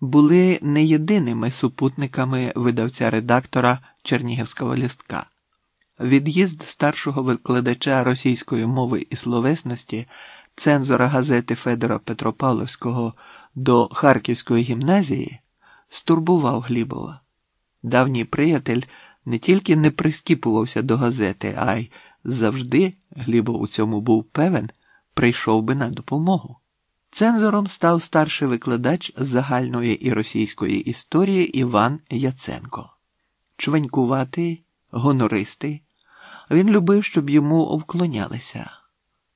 були не єдиними супутниками видавця редактора Чернігівського лістка. Від'їзд старшого викладача російської мови і словесності, цензора газети Федора Петропавловського до Харківської гімназії стурбував Глібова. Давній приятель не тільки не прискіпувався до газети, а й завжди, Глібов у цьому був певен, прийшов би на допомогу. Цензором став старший викладач загальної і російської історії Іван Яценко. Чванькуватий, гонористий, він любив, щоб йому вклонялися.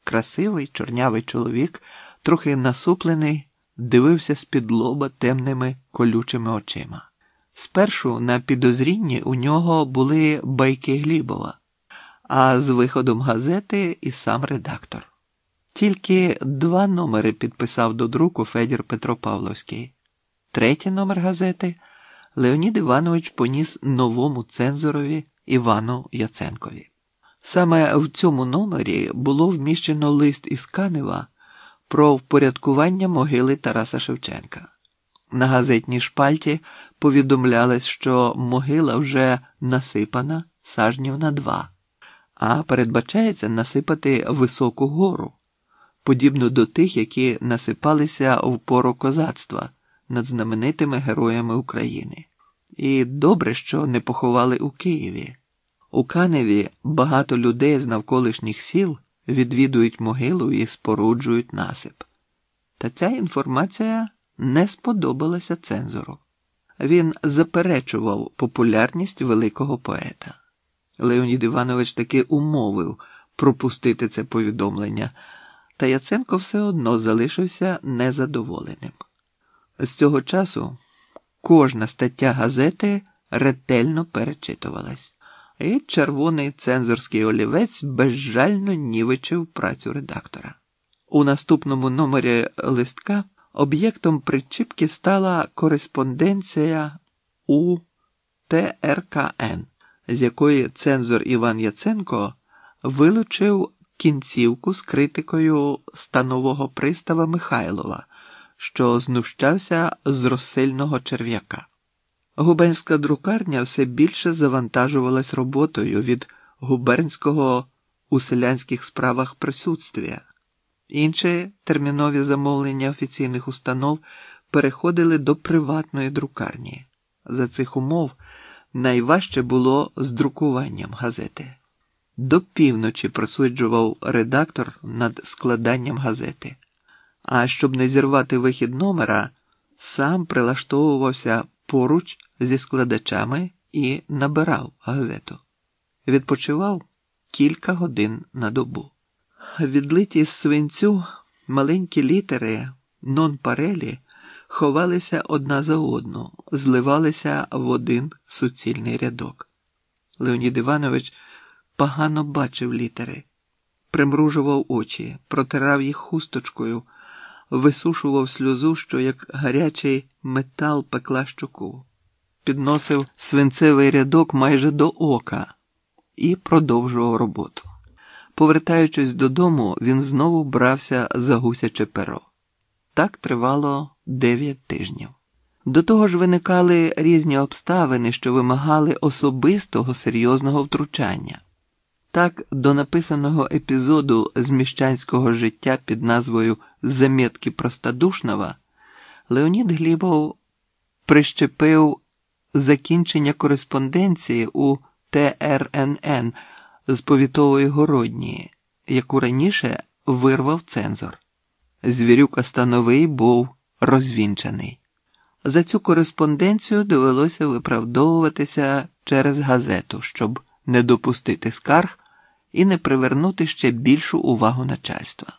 Красивий, чорнявий чоловік, трохи насуплений, дивився з-під лоба темними колючими очима. Спершу на підозрінні у нього були байки Глібова, а з виходом газети і сам редактор. Тільки два номери підписав до друку Федір Петропавловський. Третій номер газети Леонід Іванович поніс новому цензорові Івану Яценкові. Саме в цьому номері було вміщено лист із Канева про впорядкування могили Тараса Шевченка. На газетній шпальті повідомлялось, що могила вже насипана сажнів на два, а передбачається насипати високу гору, подібну до тих, які насипалися в пору козацтва над знаменитими героями України. І добре, що не поховали у Києві. У Каневі багато людей з навколишніх сіл відвідують могилу і споруджують насип. Та ця інформація не сподобалася цензору. Він заперечував популярність великого поета. Леонід Іванович таки умовив пропустити це повідомлення, та Яценко все одно залишився незадоволеним. З цього часу кожна стаття газети ретельно перечитувалась, і червоний цензорський олівець безжально нівичив працю редактора. У наступному номері листка об'єктом причіпки стала кореспонденція у ТРКН, з якої цензор Іван Яценко вилучив кінцівку з критикою станового пристава Михайлова, що знущався з розсильного черв'яка. Губернська друкарня все більше завантажувалась роботою від губернського у селянських справах присутствія. Інші термінові замовлення офіційних установ переходили до приватної друкарні. За цих умов найважче було з друкуванням газети. До півночі просуджував редактор над складанням газети, а щоб не зірвати вихід номера, сам прилаштовувався поруч зі складачами і набирав газету. Відпочивав кілька годин на добу. Відлиті з свинцю маленькі літери нон-парелі ховалися одна за одну, зливалися в один суцільний рядок. Леонід Іванович погано бачив літери, примружував очі, протирав їх хусточкою, висушував сльозу, що як гарячий метал пекла щоку, підносив свинцевий рядок майже до ока і продовжував роботу. Повертаючись додому, він знову брався за гусяче перо. Так тривало дев'ять тижнів. До того ж виникали різні обставини, що вимагали особистого серйозного втручання. Так, до написаного епізоду з міщанського життя під назвою Замітки Простодушного Леонід Глібов прищепив закінчення кореспонденції у ТРНН з повітової городньої, яку раніше вирвав цензор. Звірюк Становий був розвінчаний. За цю кореспонденцію довелося виправдовуватися через газету, щоб не допустити скарг і не привернути ще більшу увагу начальства.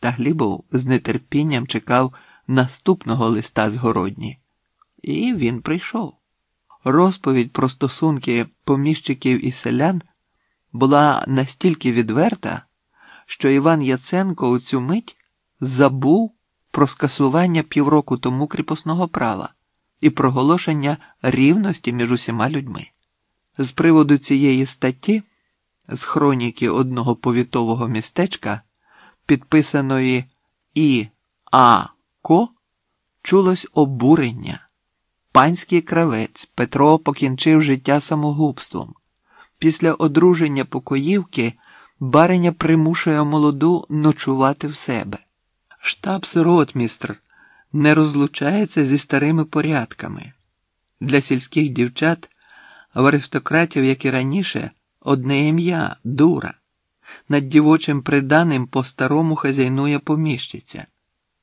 Та Глібов з нетерпінням чекав наступного листа з городні. І він прийшов. Розповідь про стосунки поміщиків і селян була настільки відверта, що Іван Яценко у цю мить забув про скасування півроку тому кріпосного права і проголошення рівності між усіма людьми. З приводу цієї статті, з хроніки одного повітового містечка, підписаної І. А. Ко, чулось обурення. Панський кравець Петро покінчив життя самогубством. Після одруження покоївки бариня примушує молоду ночувати в себе. Штабс-ротмістр не розлучається зі старими порядками. Для сільських дівчат в аристократів, як і раніше, одне ім'я дура. Над дівочим приданим по старому хазяйнує поміщиця.